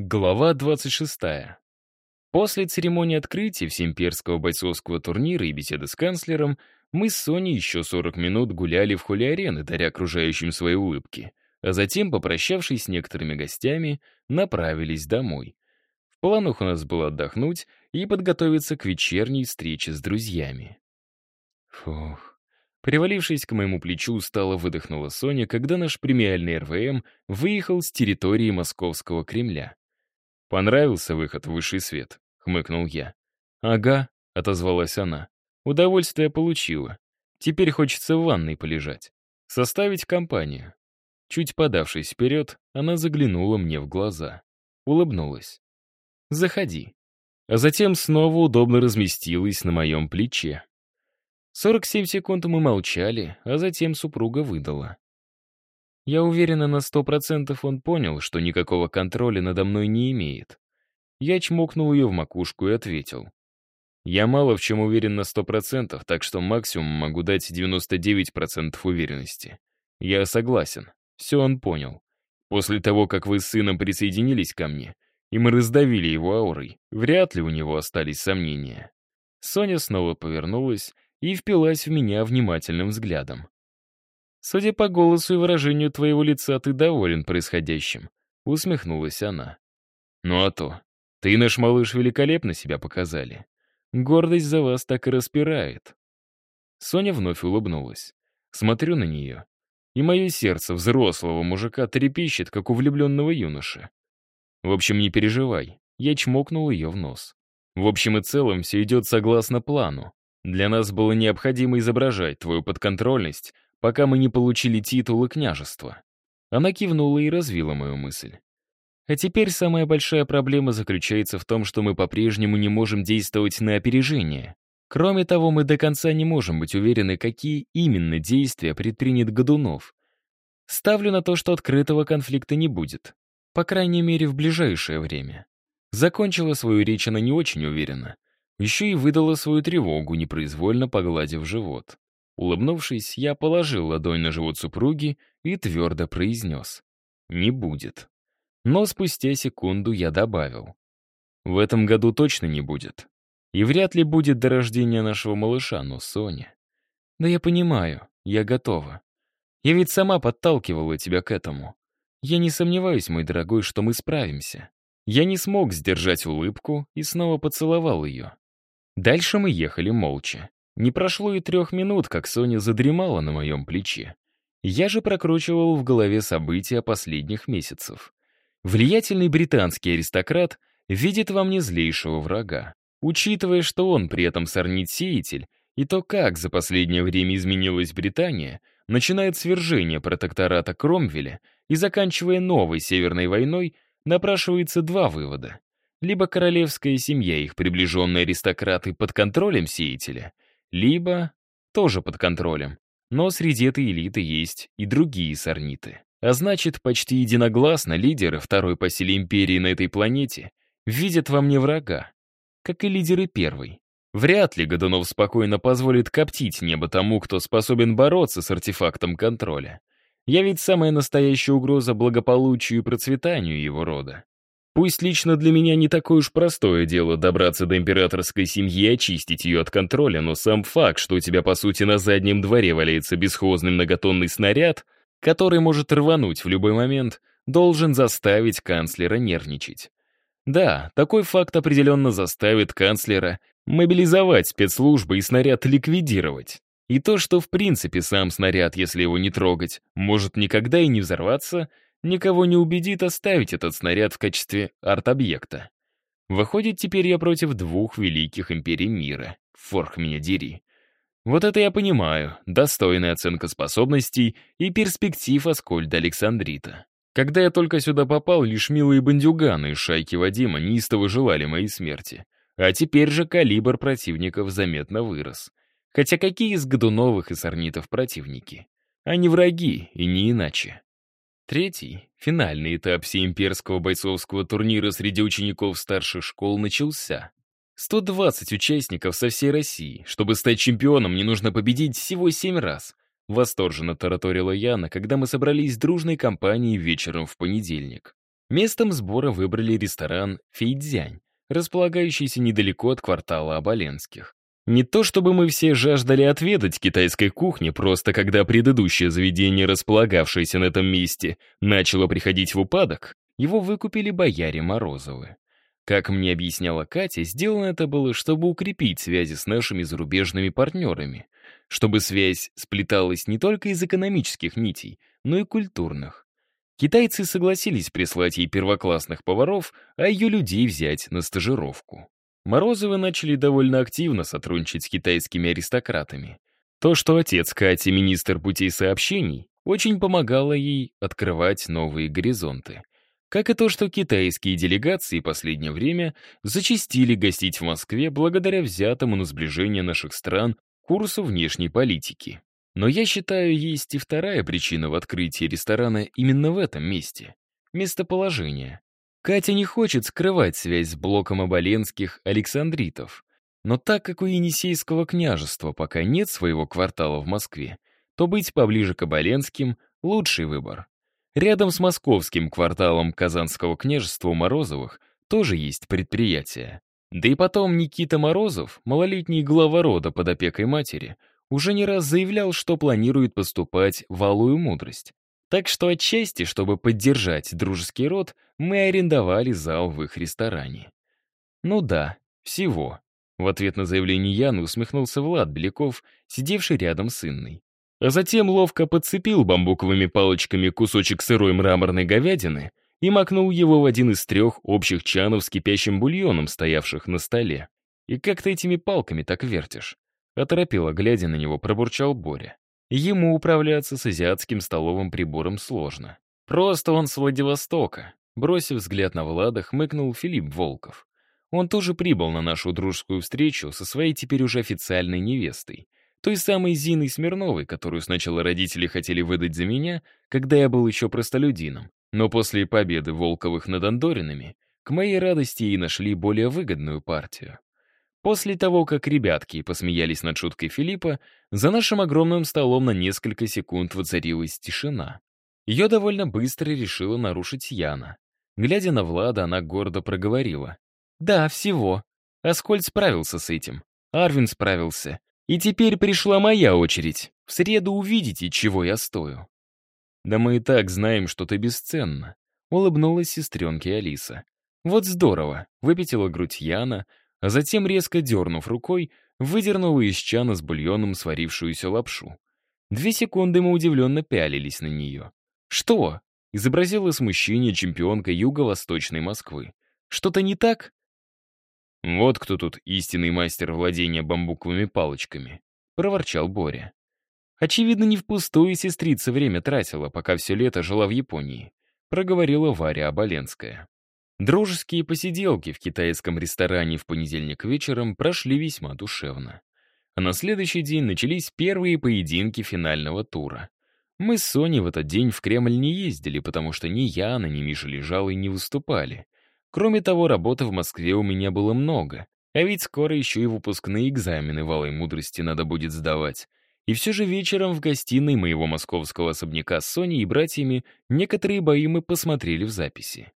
Глава 26. После церемонии открытия всеимперского бойцовского турнира и беседы с канцлером мы с Соней еще 40 минут гуляли в холле арены, даря окружающим свои улыбки, а затем, попрощавшись с некоторыми гостями, направились домой. В планах у нас было отдохнуть и подготовиться к вечерней встрече с друзьями. Фух. Привалившись к моему плечу, устало выдохнула Соня, когда наш премиальный РВМ выехал с территории Московского Кремля. «Понравился выход в высший свет?» — хмыкнул я. «Ага», — отозвалась она. «Удовольствие получила. Теперь хочется в ванной полежать. Составить компанию». Чуть подавшись вперед, она заглянула мне в глаза. Улыбнулась. «Заходи». А затем снова удобно разместилась на моем плече. 47 секунд мы молчали, а затем супруга выдала. Я уверена на сто процентов он понял, что никакого контроля надо мной не имеет. Я чмокнул ее в макушку и ответил. Я мало в чем уверен на сто процентов, так что максимум могу дать 99% уверенности. Я согласен. Все он понял. После того, как вы с сыном присоединились ко мне, и мы раздавили его аурой, вряд ли у него остались сомнения. Соня снова повернулась и впилась в меня внимательным взглядом. «Судя по голосу и выражению твоего лица, ты доволен происходящим», — усмехнулась она. «Ну а то. Ты наш малыш великолепно себя показали. Гордость за вас так и распирает». Соня вновь улыбнулась. Смотрю на нее, и мое сердце взрослого мужика трепещет, как у влюбленного юноши. В общем, не переживай, я чмокнул ее в нос. В общем и целом, все идет согласно плану. Для нас было необходимо изображать твою подконтрольность, пока мы не получили титулы княжества. Она кивнула и развила мою мысль. А теперь самая большая проблема заключается в том, что мы по-прежнему не можем действовать на опережение. Кроме того, мы до конца не можем быть уверены, какие именно действия предпринят Годунов. Ставлю на то, что открытого конфликта не будет. По крайней мере, в ближайшее время. Закончила свою речь она не очень уверенно. Еще и выдала свою тревогу, непроизвольно погладив живот. Улыбнувшись, я положил ладонь на живот супруги и твердо произнес. «Не будет». Но спустя секунду я добавил. «В этом году точно не будет. И вряд ли будет до рождения нашего малыша, но Соня...» «Да я понимаю, я готова. Я ведь сама подталкивала тебя к этому. Я не сомневаюсь, мой дорогой, что мы справимся». Я не смог сдержать улыбку и снова поцеловал ее. Дальше мы ехали молча. Не прошло и трех минут, как Соня задремала на моем плече. Я же прокручивал в голове события последних месяцев. Влиятельный британский аристократ видит во мне злейшего врага. Учитывая, что он при этом сорнит-сеятель, и то, как за последнее время изменилась Британия, начиная от свержения протектората Кромвеля и заканчивая новой Северной войной, напрашивается два вывода. Либо королевская семья и их приближенные аристократы под контролем сеятеля, либо тоже под контролем. Но среди этой элиты есть и другие сорниты. А значит, почти единогласно лидеры второй по силе империи на этой планете видят во мне врага, как и лидеры первой. Вряд ли Годунов спокойно позволит коптить небо тому, кто способен бороться с артефактом контроля. Я ведь самая настоящая угроза благополучию и процветанию его рода. Пусть лично для меня не такое уж простое дело добраться до императорской семьи и очистить ее от контроля, но сам факт, что у тебя, по сути, на заднем дворе валяется бесхозный многотонный снаряд, который может рвануть в любой момент, должен заставить канцлера нервничать. Да, такой факт определенно заставит канцлера мобилизовать спецслужбы и снаряд ликвидировать. И то, что в принципе сам снаряд, если его не трогать, может никогда и не взорваться — никого не убедит оставить этот снаряд в качестве арт-объекта. Выходит, теперь я против двух великих империй мира. Форх меня дери. Вот это я понимаю, достойная оценка способностей и перспектив Аскольда Александрита. Когда я только сюда попал, лишь милые бандюганы из шайки Вадима неистово желали моей смерти. А теперь же калибр противников заметно вырос. Хотя какие из Годуновых и Сорнитов противники? Они враги, и не иначе. Третий, финальный этап всеимперского бойцовского турнира среди учеников старших школ начался. 120 участников со всей России. Чтобы стать чемпионом, мне нужно победить всего 7 раз. Восторженно тараторила Яна, когда мы собрались дружной компанией вечером в понедельник. Местом сбора выбрали ресторан «Фейдзянь», располагающийся недалеко от квартала Оболенских. Не то чтобы мы все жаждали отведать китайской кухни, просто когда предыдущее заведение, располагавшееся на этом месте, начало приходить в упадок, его выкупили бояре Морозовы. Как мне объясняла Катя, сделано это было, чтобы укрепить связи с нашими зарубежными партнерами, чтобы связь сплеталась не только из экономических нитей, но и культурных. Китайцы согласились прислать ей первоклассных поваров, а ее людей взять на стажировку. Морозовы начали довольно активно сотрудничать с китайскими аристократами. То, что отец Кати, министр путей сообщений, очень помогало ей открывать новые горизонты. Как и то, что китайские делегации последнее время зачастили гостить в Москве благодаря взятому на сближение наших стран курсу внешней политики. Но я считаю, есть и вторая причина в открытии ресторана именно в этом месте — местоположение. Катя не хочет скрывать связь с блоком оболенских Александритов. Но так как у Енисейского княжества пока нет своего квартала в Москве, то быть поближе к Оболенским — лучший выбор. Рядом с московским кварталом Казанского княжества Морозовых тоже есть предприятие. Да и потом Никита Морозов, малолетний глава рода под опекой матери, уже не раз заявлял, что планирует поступать в Алую Мудрость. Так что отчасти, чтобы поддержать дружеский род, мы арендовали зал в их ресторане. Ну да, всего. В ответ на заявление Яны усмехнулся Влад Беляков, сидевший рядом с Инной. А затем ловко подцепил бамбуковыми палочками кусочек сырой мраморной говядины и макнул его в один из трех общих чанов с кипящим бульоном, стоявших на столе. «И как ты этими палками так вертишь?» Оторопело, глядя на него, пробурчал Боря. Ему управляться с азиатским столовым прибором сложно. Просто он с Владивостока. Бросив взгляд на Влада, хмыкнул Филипп Волков. Он тоже прибыл на нашу дружескую встречу со своей теперь уже официальной невестой. Той самой Зиной Смирновой, которую сначала родители хотели выдать за меня, когда я был еще простолюдином. Но после победы Волковых над Андоринами, к моей радости и нашли более выгодную партию. После того, как ребятки посмеялись над шуткой Филиппа, за нашим огромным столом на несколько секунд воцарилась тишина. Ее довольно быстро решила нарушить Яна. Глядя на Влада, она гордо проговорила. «Да, всего. Аскольд справился с этим. Арвин справился. И теперь пришла моя очередь. В среду увидите, чего я стою». «Да мы и так знаем, что ты бесценна», — улыбнулась сестренке Алиса. «Вот здорово», — выпятила грудь Яна, а затем, резко дернув рукой, выдернула из чана с бульоном сварившуюся лапшу. Две секунды мы удивленно пялились на нее. «Что?» — изобразила смущение чемпионка Юго-Восточной Москвы. «Что-то не так?» «Вот кто тут истинный мастер владения бамбуковыми палочками», — проворчал Боря. Очевидно, не впустую сестрица время тратила, пока все лето жила в Японии, проговорила Варя Оболенская. Дружеские посиделки в китайском ресторане в понедельник вечером прошли весьма душевно. А на следующий день начались первые поединки финального тура. Мы с Соней в этот день в Кремль не ездили, потому что ни Яна, ни Миша Лежалый не выступали. Кроме того, работы в Москве у меня было много, а ведь скоро еще и выпускные экзамены в Алой Мудрости надо будет сдавать. И все же вечером в гостиной моего московского особняка с Соней и братьями некоторые бои мы посмотрели в записи.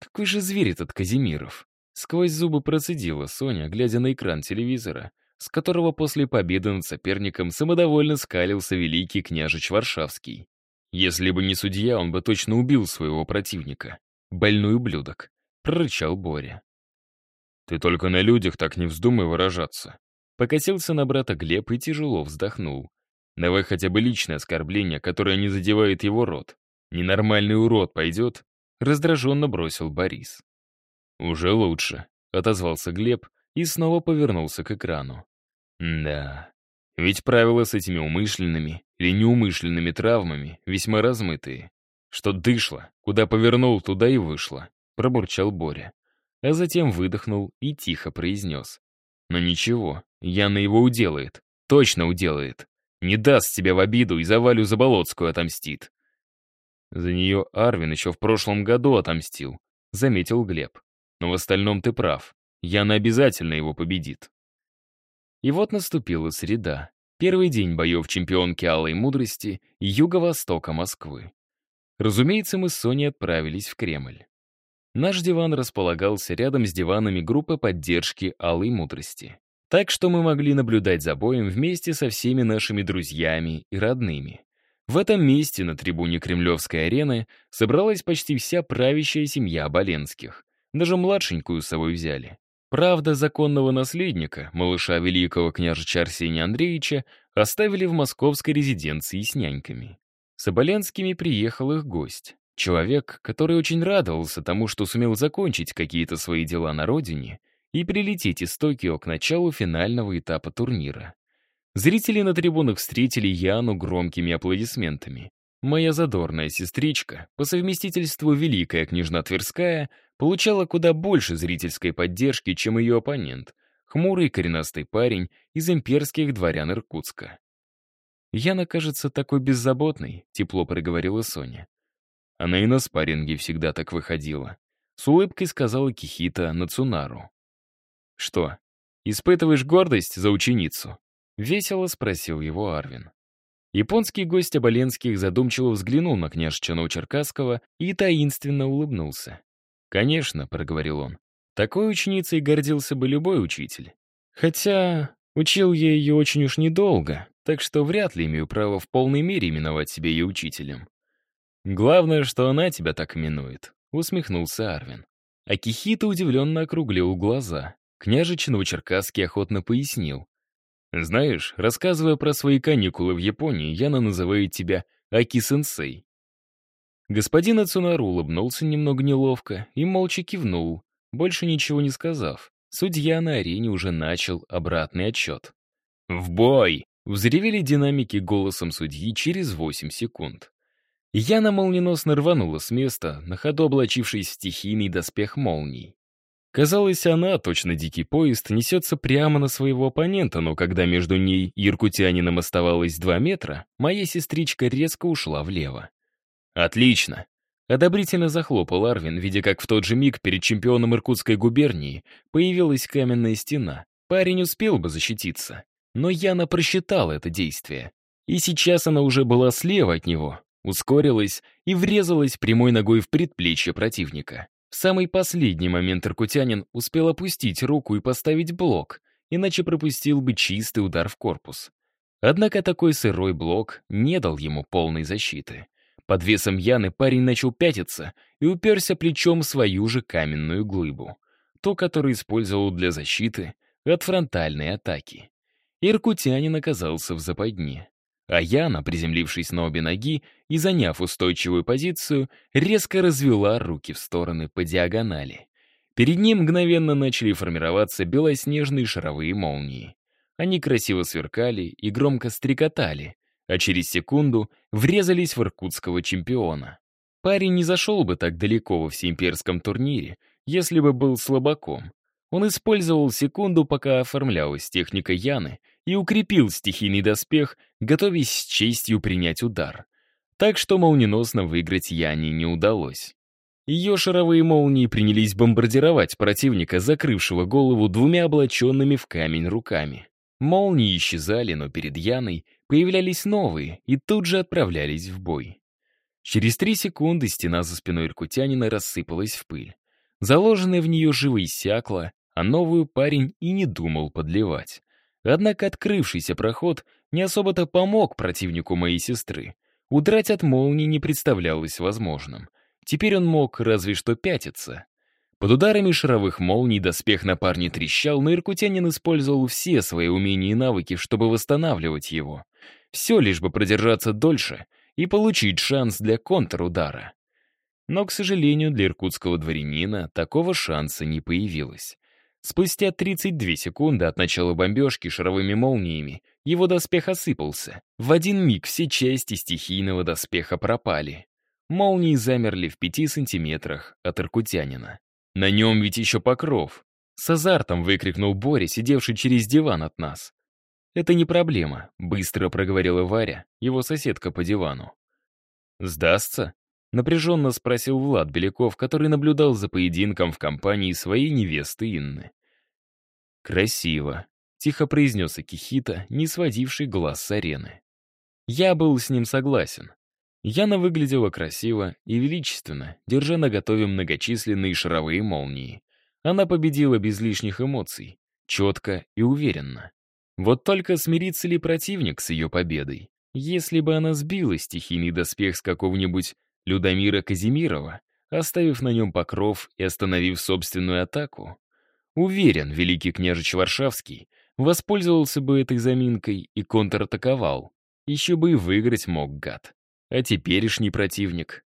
Какой же зверь этот Казимиров? Сквозь зубы процедила Соня, глядя на экран телевизора, с которого после победы над соперником самодовольно скалился великий княжич Варшавский. Если бы не судья, он бы точно убил своего противника. Больной ублюдок, прорычал Боря. Ты только на людях так не вздумай выражаться. Покосился на брата Глеб и тяжело вздохнул. Давай хотя бы личное оскорбление, которое не задевает его род. Ненормальный урод пойдет, Раздраженно бросил Борис. «Уже лучше», — отозвался Глеб и снова повернулся к экрану. «Да, ведь правила с этими умышленными или неумышленными травмами весьма размытые. Что дышло, куда повернул, туда и вышло», — пробурчал Боря. А затем выдохнул и тихо произнес. «Но ничего, Яна его уделает, точно уделает. Не даст себя в обиду и за Валю Заболоцкую отомстит. За нее Арвин еще в прошлом году отомстил, заметил Глеб. Но в остальном ты прав. Яна обязательно его победит. И вот наступила среда. Первый день боев чемпионки Алой Мудрости Юго-Востока Москвы. Разумеется, мы с Соней отправились в Кремль. Наш диван располагался рядом с диванами группы поддержки Алой Мудрости. Так что мы могли наблюдать за боем вместе со всеми нашими друзьями и родными. В этом месте, на трибуне Кремлевской арены, собралась почти вся правящая семья Боленских. Даже младшенькую с собой взяли. Правда, законного наследника, малыша великого княжича Арсения Андреевича, оставили в московской резиденции с няньками. С Оболенскими приехал их гость. Человек, который очень радовался тому, что сумел закончить какие-то свои дела на родине и прилететь из Токио к началу финального этапа турнира. Зрители на трибунах встретили Яну громкими аплодисментами. Моя задорная сестричка, по совместительству Великая княжна Тверская, получала куда больше зрительской поддержки, чем ее оппонент, хмурый коренастый парень из имперских дворян Иркутска. «Яна кажется такой беззаботной», — тепло проговорила Соня. Она и на спарринге всегда так выходила. С улыбкой сказала Кихита Нацунару. «Что, испытываешь гордость за ученицу?» Весело спросил его Арвин. Японский гость Оболенских задумчиво взглянул на княжича Новочеркасского и таинственно улыбнулся. «Конечно», — проговорил он, — «такой ученицей гордился бы любой учитель. Хотя учил я ее очень уж недолго, так что вряд ли имею право в полной мере именовать себя ее учителем». «Главное, что она тебя так именует», — усмехнулся Арвин. Акихита удивленно округлил глаза. Княжич Новочеркасский охотно пояснил. Знаешь, рассказывая про свои каникулы в Японии, Яна называет тебя Аки-сенсей. Господин Ацунару улыбнулся немного неловко и молча кивнул, больше ничего не сказав. Судья на арене уже начал обратный отчет. «В бой!» — взревели динамики голосом судьи через 8 секунд. Яна молниеносно рванула с места, на ходу облачившись в стихийный доспех молний. Казалось, она, точно дикий поезд, несется прямо на своего оппонента, но когда между ней и иркутянином оставалось два метра, моя сестричка резко ушла влево. «Отлично!» Одобрительно захлопал Арвин, видя, как в тот же миг перед чемпионом Иркутской губернии появилась каменная стена. Парень успел бы защититься. Но Яна просчитала это действие. И сейчас она уже была слева от него, ускорилась и врезалась прямой ногой в предплечье противника. В самый последний момент иркутянин успел опустить руку и поставить блок, иначе пропустил бы чистый удар в корпус. Однако такой сырой блок не дал ему полной защиты. Под весом Яны парень начал пятиться и уперся плечом в свою же каменную глыбу, ту, которую использовал для защиты от фронтальной атаки. Иркутянин оказался в западне. А Яна, приземлившись на обе ноги и заняв устойчивую позицию, резко развела руки в стороны по диагонали. Перед ним мгновенно начали формироваться белоснежные шаровые молнии. Они красиво сверкали и громко стрекотали, а через секунду врезались в иркутского чемпиона. Парень не зашел бы так далеко во всеимперском турнире, если бы был слабаком. Он использовал секунду, пока оформлялась техника Яны, и укрепил стихийный доспех, готовясь с честью принять удар. Так что молниеносно выиграть Яне не удалось. Ее шаровые молнии принялись бомбардировать противника, закрывшего голову двумя облаченными в камень руками. Молнии исчезали, но перед Яной появлялись новые и тут же отправлялись в бой. Через три секунды стена за спиной иркутянина рассыпалась в пыль. Заложенная в нее живо иссякла, а новую парень и не думал подливать. Однако открывшийся проход не особо-то помог противнику моей сестры. Удрать от молнии не представлялось возможным. Теперь он мог разве что пятиться. Под ударами шаровых молний доспех на парне трещал, но иркутянин использовал все свои умения и навыки, чтобы восстанавливать его. Все лишь бы продержаться дольше и получить шанс для контрудара. Но, к сожалению, для иркутского дворянина такого шанса не появилось. Спустя 32 секунды от начала бомбежки шаровыми молниями его доспех осыпался. В один миг все части стихийного доспеха пропали. Молнии замерли в пяти сантиметрах от иркутянина. На нем ведь еще покров. С азартом выкрикнул Боря, сидевший через диван от нас. «Это не проблема», — быстро проговорила Варя, его соседка по дивану. «Сдастся?» — напряженно спросил Влад Беляков, который наблюдал за поединком в компании своей невесты Инны. «Красиво», — тихо произнес Акихита, не сводивший глаз с арены. Я был с ним согласен. Яна выглядела красиво и величественно, держа наготове многочисленные шаровые молнии. Она победила без лишних эмоций, четко и уверенно. Вот только смирится ли противник с ее победой? Если бы она сбила стихийный доспех с какого-нибудь Людомира Казимирова, оставив на нем покров и остановив собственную атаку, уверен, великий княжич Варшавский воспользовался бы этой заминкой и контратаковал. Еще бы и выиграть мог гад. А теперешний противник.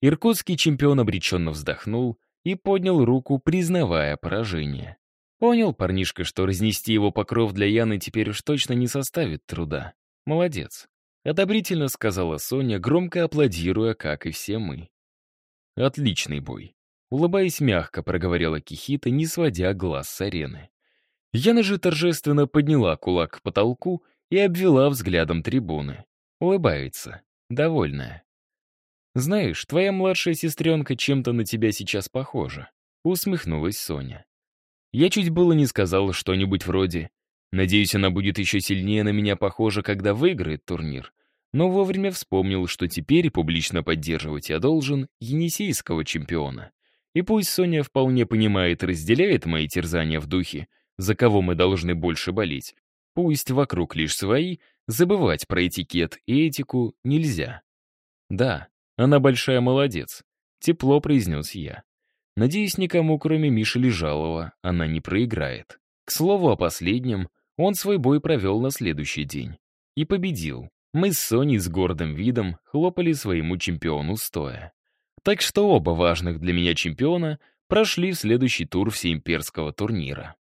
Иркутский чемпион обреченно вздохнул и поднял руку, признавая поражение. Понял парнишка, что разнести его покров для Яны теперь уж точно не составит труда. Молодец. Одобрительно сказала Соня, громко аплодируя, как и все мы. Отличный бой. Улыбаясь мягко, проговорила Кихита, не сводя глаз с арены. Яна же торжественно подняла кулак к потолку и обвела взглядом трибуны. Улыбается, довольная. «Знаешь, твоя младшая сестренка чем-то на тебя сейчас похожа», — усмехнулась Соня. Я чуть было не сказал что-нибудь вроде «Надеюсь, она будет еще сильнее на меня похожа, когда выиграет турнир», но вовремя вспомнил, что теперь публично поддерживать я должен енисейского чемпиона. И пусть Соня вполне понимает и разделяет мои терзания в духе, за кого мы должны больше болеть, пусть вокруг лишь свои, забывать про этикет и этику нельзя. Да, она большая молодец, тепло произнес я. Надеюсь, никому, кроме Миши Лежалова, она не проиграет. К слову о последнем, он свой бой провел на следующий день. И победил. Мы с Соней с гордым видом хлопали своему чемпиону стоя. Так что оба важных для меня чемпиона прошли в следующий тур всеимперского турнира.